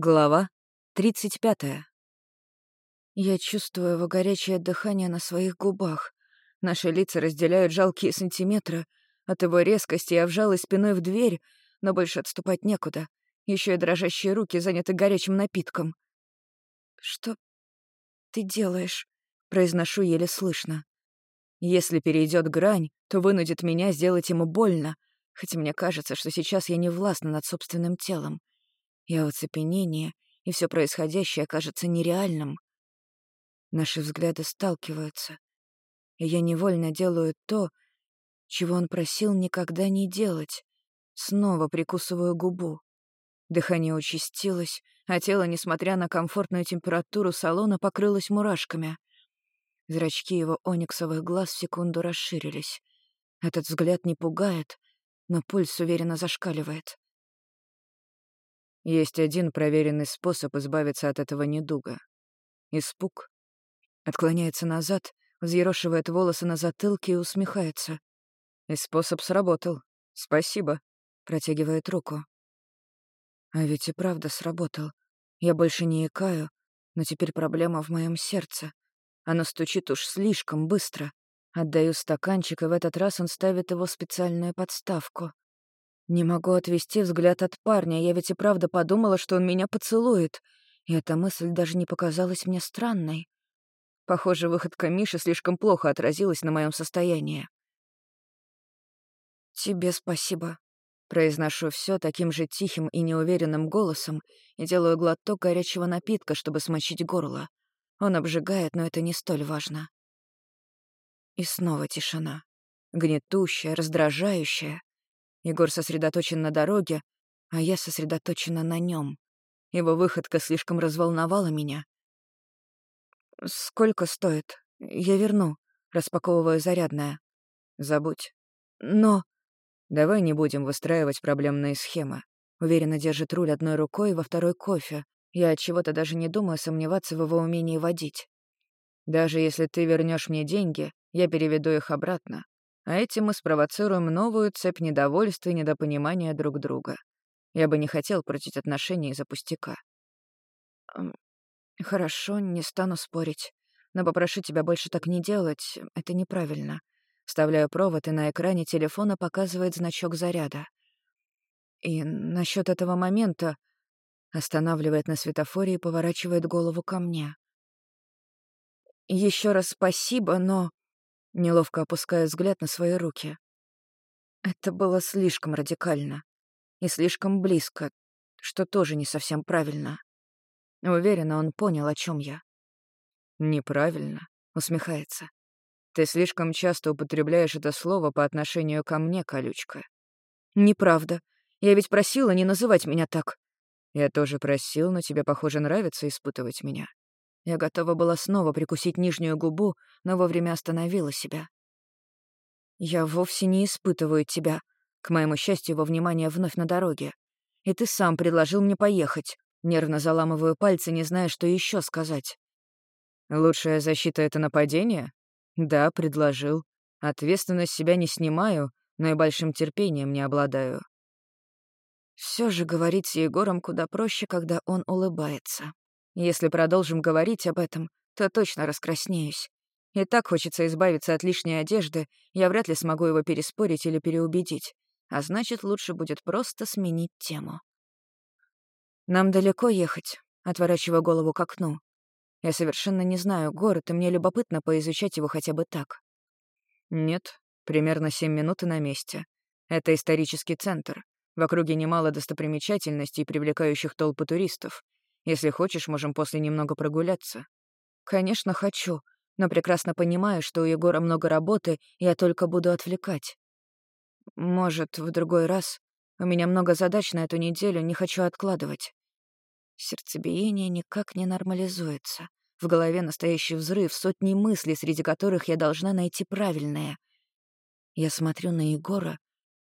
Глава 35. Я чувствую его горячее дыхание на своих губах. Наши лица разделяют жалкие сантиметры. От его резкости я вжалась спиной в дверь, но больше отступать некуда. Еще и дрожащие руки заняты горячим напитком. «Что ты делаешь?» — произношу еле слышно. Если перейдет грань, то вынудит меня сделать ему больно, хотя мне кажется, что сейчас я не властна над собственным телом. Я в оцепенении, и все происходящее кажется нереальным. Наши взгляды сталкиваются, и я невольно делаю то, чего он просил никогда не делать. Снова прикусываю губу. Дыхание участилось, а тело, несмотря на комфортную температуру салона, покрылось мурашками. Зрачки его ониксовых глаз в секунду расширились. Этот взгляд не пугает, но пульс уверенно зашкаливает. Есть один проверенный способ избавиться от этого недуга. Испуг. Отклоняется назад, взъерошивает волосы на затылке и усмехается. И способ сработал. Спасибо. Протягивает руку. А ведь и правда сработал. Я больше не икаю, но теперь проблема в моем сердце. Оно стучит уж слишком быстро. Отдаю стаканчик, и в этот раз он ставит его в специальную подставку. Не могу отвести взгляд от парня, я ведь и правда подумала, что он меня поцелует. И эта мысль даже не показалась мне странной. Похоже, выходка Миши слишком плохо отразилась на моем состоянии. «Тебе спасибо», — произношу все таким же тихим и неуверенным голосом и делаю глоток горячего напитка, чтобы смочить горло. Он обжигает, но это не столь важно. И снова тишина. Гнетущая, раздражающая. Егор сосредоточен на дороге, а я сосредоточена на нем. Его выходка слишком разволновала меня. «Сколько стоит? Я верну», — распаковываю зарядное. «Забудь». «Но...» «Давай не будем выстраивать проблемные схемы». Уверенно держит руль одной рукой, во второй кофе. Я от чего-то даже не думаю сомневаться в его умении водить. Даже если ты вернешь мне деньги, я переведу их обратно а этим мы спровоцируем новую цепь недовольства и недопонимания друг друга. Я бы не хотел портить отношения из-за пустяка. Хорошо, не стану спорить. Но попрошу тебя больше так не делать. Это неправильно. Вставляю провод, и на экране телефона показывает значок заряда. И насчет этого момента останавливает на светофоре и поворачивает голову ко мне. Еще раз спасибо, но Неловко опуская взгляд на свои руки. Это было слишком радикально. И слишком близко, что тоже не совсем правильно. Уверена, он понял, о чем я. «Неправильно», — усмехается. «Ты слишком часто употребляешь это слово по отношению ко мне, колючка». «Неправда. Я ведь просила не называть меня так». «Я тоже просил, но тебе, похоже, нравится испытывать меня. Я готова была снова прикусить нижнюю губу, но вовремя остановила себя. «Я вовсе не испытываю тебя», к моему счастью, его внимание вновь на дороге. «И ты сам предложил мне поехать». Нервно заламываю пальцы, не зная, что еще сказать. «Лучшая защита — это нападение?» «Да, предложил. Ответственность себя не снимаю, но и большим терпением не обладаю». Все же говорить с Егором куда проще, когда он улыбается. Если продолжим говорить об этом, то точно раскраснеюсь. И так хочется избавиться от лишней одежды, я вряд ли смогу его переспорить или переубедить. А значит, лучше будет просто сменить тему. «Нам далеко ехать», — отворачивая голову к окну. «Я совершенно не знаю город, и мне любопытно поизучать его хотя бы так». «Нет, примерно семь минут и на месте. Это исторический центр. В округе немало достопримечательностей, привлекающих толпы туристов. Если хочешь, можем после немного прогуляться». «Конечно, хочу, но прекрасно понимаю, что у Егора много работы, я только буду отвлекать. Может, в другой раз? У меня много задач на эту неделю, не хочу откладывать». Сердцебиение никак не нормализуется. В голове настоящий взрыв, сотни мыслей, среди которых я должна найти правильное. Я смотрю на Егора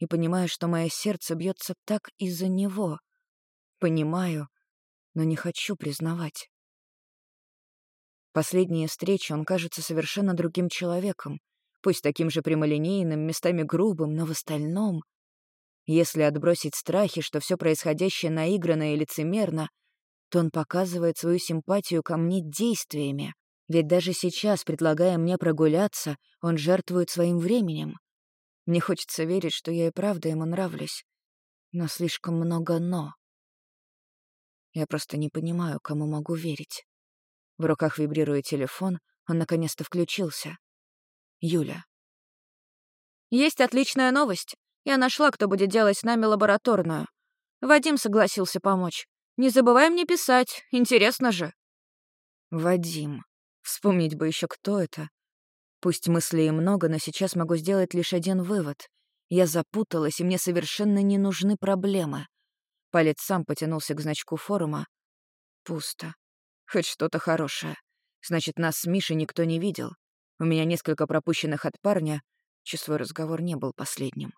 и понимаю, что мое сердце бьется так из-за него. Понимаю, но не хочу признавать. Последние встречи он кажется совершенно другим человеком, пусть таким же прямолинейным, местами грубым, но в остальном... Если отбросить страхи, что все происходящее наигранно и лицемерно, что он показывает свою симпатию ко мне действиями. Ведь даже сейчас, предлагая мне прогуляться, он жертвует своим временем. Мне хочется верить, что я и правда ему нравлюсь. Но слишком много «но». Я просто не понимаю, кому могу верить. В руках вибрирует телефон, он наконец-то включился. Юля. «Есть отличная новость. Я нашла, кто будет делать с нами лабораторную. Вадим согласился помочь. Не забывай мне писать, интересно же». Вадим. Вспомнить бы еще, кто это. Пусть мыслей много, но сейчас могу сделать лишь один вывод. Я запуталась, и мне совершенно не нужны проблемы. Палец сам потянулся к значку форума. Пусто. Хоть что-то хорошее. Значит, нас с Мишей никто не видел. У меня несколько пропущенных от парня, число разговор не был последним.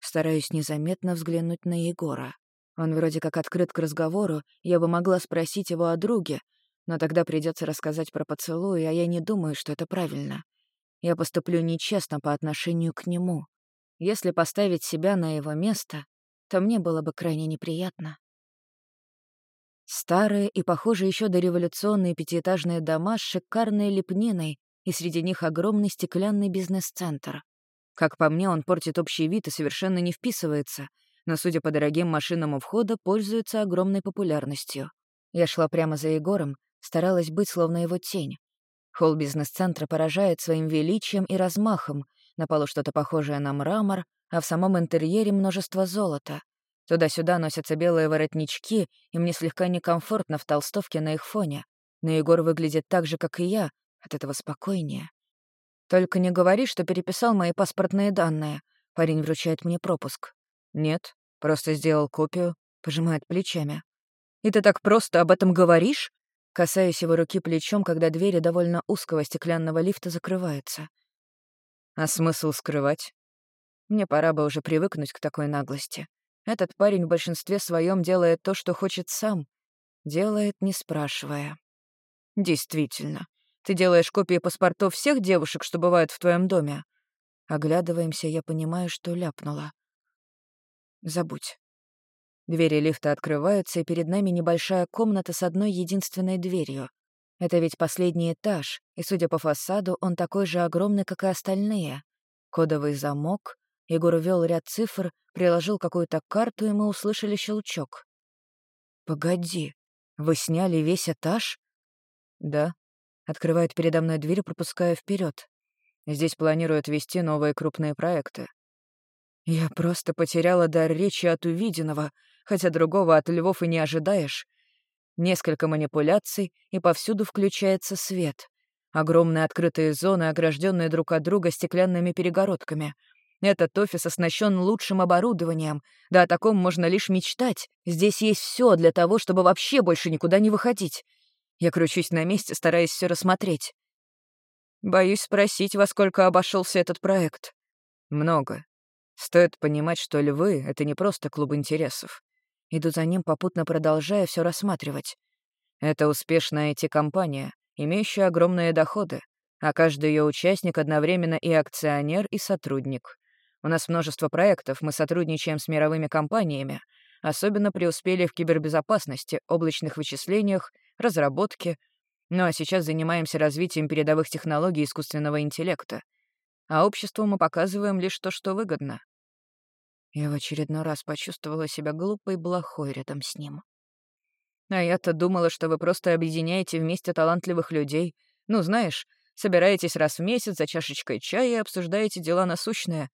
Стараюсь незаметно взглянуть на Егора. Он вроде как открыт к разговору, я бы могла спросить его о друге, но тогда придется рассказать про поцелуй, а я не думаю, что это правильно. Я поступлю нечестно по отношению к нему. Если поставить себя на его место, то мне было бы крайне неприятно. Старые и, похоже, еще дореволюционные пятиэтажные дома с шикарной лепниной, и среди них огромный стеклянный бизнес-центр. Как по мне, он портит общий вид и совершенно не вписывается, но, судя по дорогим машинам у входа, пользуется огромной популярностью. Я шла прямо за Егором, старалась быть словно его тень. Холл бизнес-центра поражает своим величием и размахом, на полу что-то похожее на мрамор, а в самом интерьере множество золота. Туда-сюда носятся белые воротнички, и мне слегка некомфортно в толстовке на их фоне. Но Егор выглядит так же, как и я, от этого спокойнее. «Только не говори, что переписал мои паспортные данные». Парень вручает мне пропуск. «Нет, просто сделал копию», — пожимает плечами. «И ты так просто об этом говоришь?» Касаюсь его руки плечом, когда двери довольно узкого стеклянного лифта закрываются. А смысл скрывать? Мне пора бы уже привыкнуть к такой наглости. Этот парень в большинстве своем делает то, что хочет сам. Делает, не спрашивая. Действительно, ты делаешь копии паспортов всех девушек, что бывают в твоем доме?» Оглядываемся, я понимаю, что ляпнула. «Забудь». Двери лифта открываются, и перед нами небольшая комната с одной единственной дверью. Это ведь последний этаж, и, судя по фасаду, он такой же огромный, как и остальные. Кодовый замок. Егор ввел ряд цифр, приложил какую-то карту, и мы услышали щелчок. «Погоди, вы сняли весь этаж?» «Да», Открывает передо мной дверь, пропуская вперед. Здесь планируют вести новые крупные проекты. Я просто потеряла дар речи от увиденного, хотя другого от львов и не ожидаешь. Несколько манипуляций, и повсюду включается свет. Огромные открытые зоны, огражденные друг от друга стеклянными перегородками. Этот офис оснащен лучшим оборудованием. Да о таком можно лишь мечтать. Здесь есть все для того, чтобы вообще больше никуда не выходить. Я кручусь на месте, стараясь все рассмотреть. Боюсь спросить, во сколько обошелся этот проект. Много. Стоит понимать, что львы — это не просто клуб интересов. Иду за ним, попутно продолжая все рассматривать. Это успешная IT-компания, имеющая огромные доходы, а каждый ее участник одновременно и акционер, и сотрудник. У нас множество проектов, мы сотрудничаем с мировыми компаниями, особенно преуспели в кибербезопасности, облачных вычислениях разработки, ну а сейчас занимаемся развитием передовых технологий искусственного интеллекта. А обществу мы показываем лишь то, что выгодно. Я в очередной раз почувствовала себя глупой и плохой рядом с ним. А я-то думала, что вы просто объединяете вместе талантливых людей. Ну, знаешь, собираетесь раз в месяц за чашечкой чая и обсуждаете дела насущные.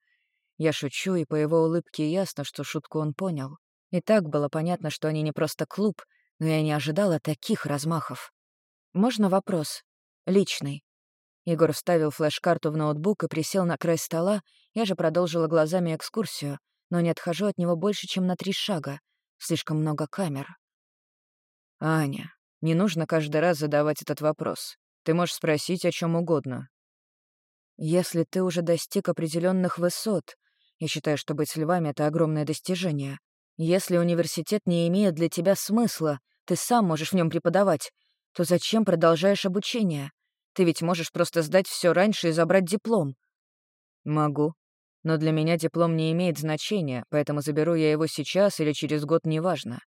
Я шучу, и по его улыбке ясно, что шутку он понял. И так было понятно, что они не просто клуб, но я не ожидала таких размахов. Можно вопрос? Личный. Егор вставил флеш-карту в ноутбук и присел на край стола, я же продолжила глазами экскурсию, но не отхожу от него больше, чем на три шага. Слишком много камер. «Аня, не нужно каждый раз задавать этот вопрос. Ты можешь спросить о чем угодно». «Если ты уже достиг определенных высот, я считаю, что быть львами — это огромное достижение, если университет не имеет для тебя смысла, ты сам можешь в нем преподавать, то зачем продолжаешь обучение? Ты ведь можешь просто сдать все раньше и забрать диплом. Могу. Но для меня диплом не имеет значения, поэтому заберу я его сейчас или через год, неважно.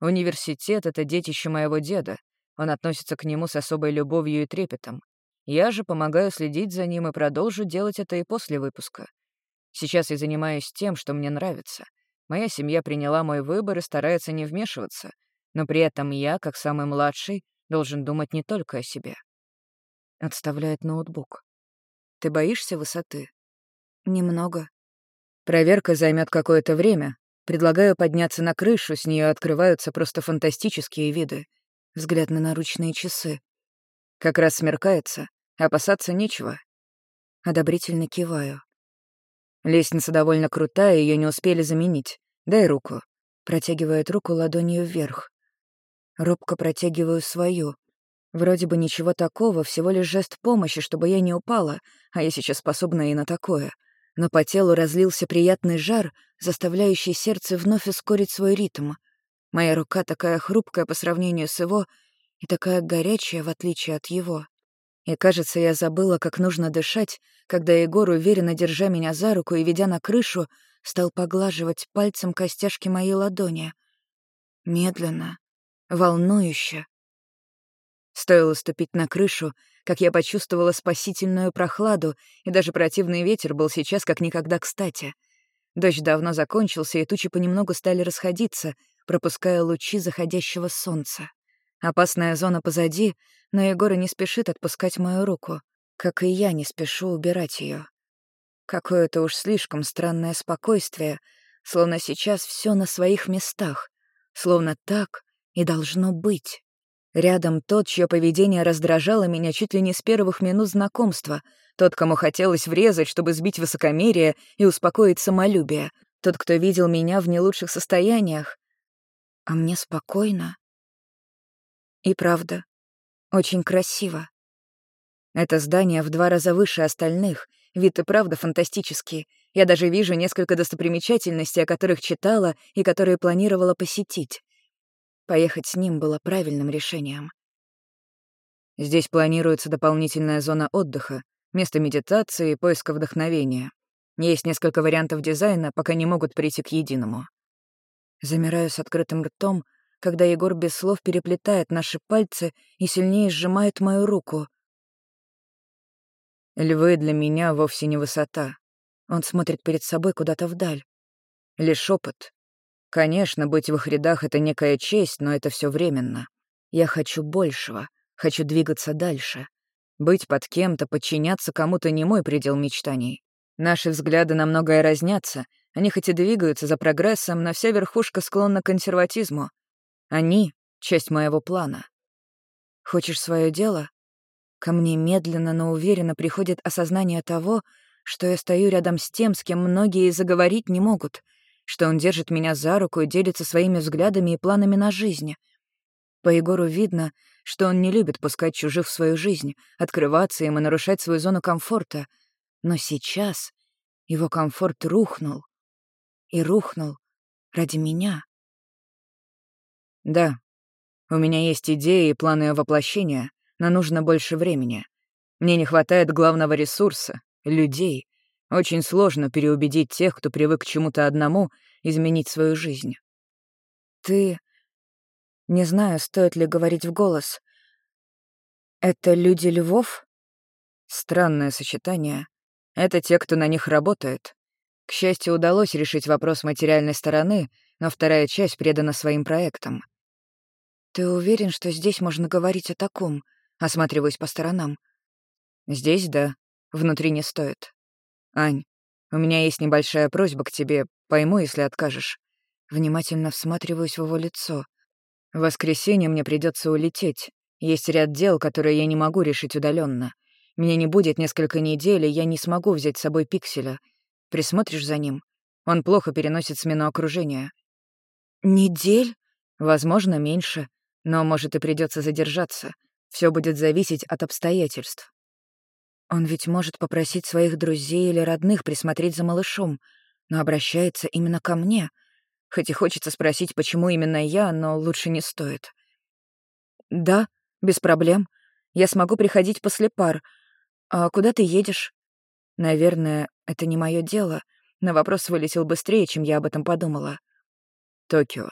Университет — это детище моего деда. Он относится к нему с особой любовью и трепетом. Я же помогаю следить за ним и продолжу делать это и после выпуска. Сейчас я занимаюсь тем, что мне нравится. Моя семья приняла мой выбор и старается не вмешиваться, но при этом я, как самый младший, должен думать не только о себе. Отставляет ноутбук. Ты боишься высоты? Немного. Проверка займет какое-то время. Предлагаю подняться на крышу, с нее открываются просто фантастические виды. Взгляд на наручные часы. Как раз смеркается, опасаться нечего. Одобрительно киваю. Лестница довольно крутая, ее не успели заменить. Дай руку. Протягивает руку ладонью вверх. Робко протягиваю свою. Вроде бы ничего такого, всего лишь жест помощи, чтобы я не упала, а я сейчас способна и на такое. Но по телу разлился приятный жар, заставляющий сердце вновь ускорить свой ритм. Моя рука такая хрупкая по сравнению с его и такая горячая, в отличие от его. И, кажется, я забыла, как нужно дышать, когда Егор, уверенно держа меня за руку и ведя на крышу, стал поглаживать пальцем костяшки моей ладони. Медленно, волнующе. Стоило ступить на крышу, как я почувствовала спасительную прохладу, и даже противный ветер был сейчас как никогда кстати. Дождь давно закончился, и тучи понемногу стали расходиться, пропуская лучи заходящего солнца. Опасная зона позади, но Егор не спешит отпускать мою руку, как и я не спешу убирать ее. Какое-то уж слишком странное спокойствие, словно сейчас все на своих местах, словно так и должно быть. Рядом тот, чье поведение раздражало меня чуть ли не с первых минут знакомства, тот, кому хотелось врезать, чтобы сбить высокомерие и успокоить самолюбие, тот, кто видел меня в не лучших состояниях. А мне спокойно. И правда, очень красиво. Это здание в два раза выше остальных, вид и правда фантастический. Я даже вижу несколько достопримечательностей, о которых читала и которые планировала посетить. Поехать с ним было правильным решением. Здесь планируется дополнительная зона отдыха, место медитации и поиска вдохновения. Есть несколько вариантов дизайна, пока не могут прийти к единому. Замираю с открытым ртом, когда Егор без слов переплетает наши пальцы и сильнее сжимает мою руку. Львы для меня вовсе не высота. Он смотрит перед собой куда-то вдаль. Лишь опыт, Конечно, быть в их рядах — это некая честь, но это все временно. Я хочу большего, хочу двигаться дальше. Быть под кем-то, подчиняться кому-то не мой предел мечтаний. Наши взгляды на многое разнятся, они хоть и двигаются за прогрессом, но вся верхушка склонна к консерватизму. Они — часть моего плана. Хочешь свое дело? Ко мне медленно, но уверенно приходит осознание того, что я стою рядом с тем, с кем многие заговорить не могут — что он держит меня за руку и делится своими взглядами и планами на жизнь. По Егору видно, что он не любит пускать чужих в свою жизнь, открываться им и нарушать свою зону комфорта. Но сейчас его комфорт рухнул. И рухнул ради меня. Да, у меня есть идеи и планы воплощения, но нужно больше времени. Мне не хватает главного ресурса — людей, очень сложно переубедить тех, кто привык к чему-то одному, изменить свою жизнь. Ты... Не знаю, стоит ли говорить в голос. Это люди львов? Странное сочетание. Это те, кто на них работает. К счастью, удалось решить вопрос материальной стороны, но вторая часть предана своим проектам. Ты уверен, что здесь можно говорить о таком? Осматриваюсь по сторонам. Здесь да, внутри не стоит. «Ань, у меня есть небольшая просьба к тебе, пойму, если откажешь». Внимательно всматриваюсь в его лицо. В воскресенье мне придется улететь. Есть ряд дел, которые я не могу решить удаленно. Меня не будет несколько недель, и я не смогу взять с собой пикселя. Присмотришь за ним? Он плохо переносит смену окружения. Недель? Возможно, меньше. Но, может, и придется задержаться. Все будет зависеть от обстоятельств. Он ведь может попросить своих друзей или родных присмотреть за малышом, но обращается именно ко мне. Хоть и хочется спросить, почему именно я, но лучше не стоит. «Да, без проблем. Я смогу приходить после пар. А куда ты едешь?» Наверное, это не мое дело, но вопрос вылетел быстрее, чем я об этом подумала. «Токио.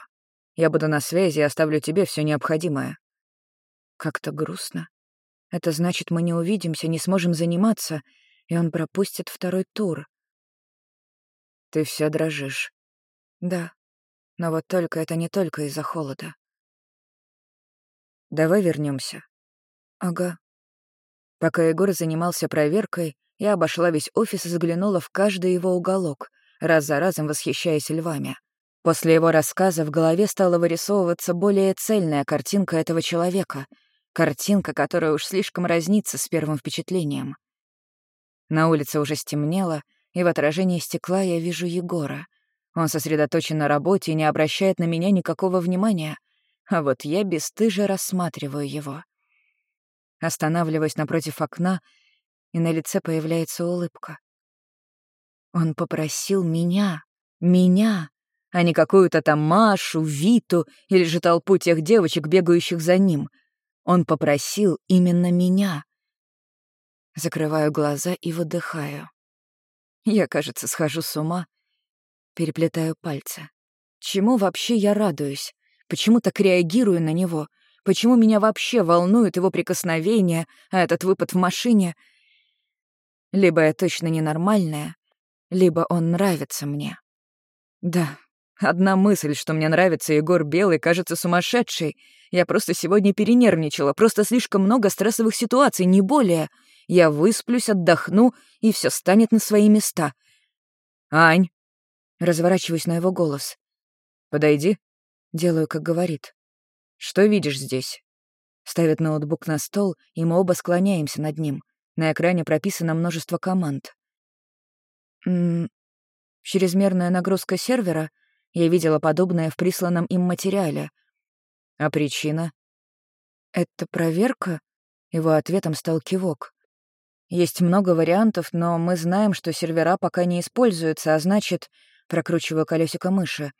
Я буду на связи и оставлю тебе все необходимое». Как-то грустно. Это значит, мы не увидимся, не сможем заниматься, и он пропустит второй тур. Ты все дрожишь. Да, но вот только это не только из-за холода. Давай вернемся. Ага. Пока Егор занимался проверкой, я обошла весь офис и заглянула в каждый его уголок, раз за разом восхищаясь львами. После его рассказа в голове стала вырисовываться более цельная картинка этого человека, картинка, которая уж слишком разнится с первым впечатлением. На улице уже стемнело, и в отражении стекла я вижу Егора. Он сосредоточен на работе и не обращает на меня никакого внимания, а вот я бесстыже рассматриваю его. Останавливаюсь напротив окна, и на лице появляется улыбка. Он попросил меня, меня, а не какую-то там Машу, Виту или же толпу тех девочек, бегающих за ним. Он попросил именно меня. Закрываю глаза и выдыхаю. Я, кажется, схожу с ума. Переплетаю пальцы. Чему вообще я радуюсь? Почему так реагирую на него? Почему меня вообще волнует его прикосновение, а этот выпад в машине? Либо я точно ненормальная, либо он нравится мне. Да, Одна мысль, что мне нравится Егор Белый, кажется сумасшедшей. Я просто сегодня перенервничала, просто слишком много стрессовых ситуаций, не более. Я высплюсь, отдохну, и все станет на свои места. «Ань!» Разворачиваюсь на его голос. «Подойди». Делаю, как говорит. «Что видишь здесь?» Ставит ноутбук на стол, и мы оба склоняемся над ним. На экране прописано множество команд. М -м чрезмерная нагрузка сервера — я видела подобное в присланном им материале. А причина? Это проверка? Его ответом стал кивок. Есть много вариантов, но мы знаем, что сервера пока не используются, а значит, прокручиваю колесико мыши.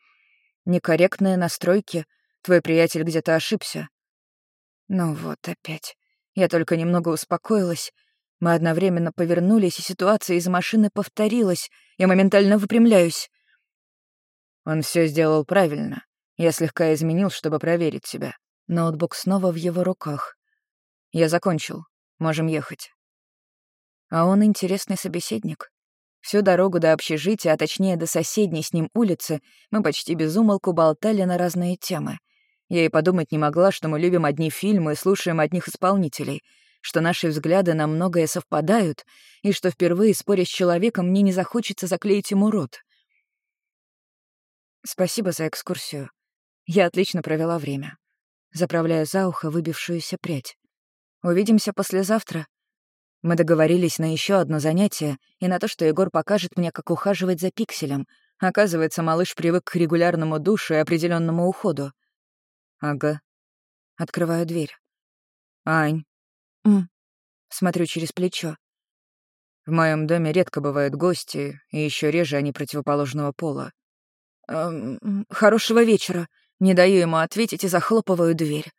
Некорректные настройки. Твой приятель где-то ошибся. Ну вот опять. Я только немного успокоилась. Мы одновременно повернулись, и ситуация из машины повторилась. Я моментально выпрямляюсь. Он все сделал правильно. Я слегка изменил, чтобы проверить себя. Ноутбук снова в его руках. Я закончил. Можем ехать. А он интересный собеседник. Всю дорогу до общежития, а точнее до соседней с ним улицы, мы почти без умолку болтали на разные темы. Я и подумать не могла, что мы любим одни фильмы и слушаем одних исполнителей, что наши взгляды на многое совпадают, и что впервые, споря с человеком, мне не захочется заклеить ему рот. Спасибо за экскурсию. Я отлично провела время. Заправляю за ухо выбившуюся прядь. Увидимся послезавтра. Мы договорились на еще одно занятие и на то, что Егор покажет мне, как ухаживать за пикселем. Оказывается, малыш привык к регулярному душу и определенному уходу. Ага. Открываю дверь. Ань. М. Смотрю через плечо. В моем доме редко бывают гости, и еще реже они противоположного пола. «Хорошего вечера». Не даю ему ответить и захлопываю дверь.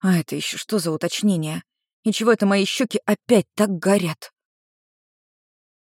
А это еще что за уточнение? И чего это мои щеки опять так горят?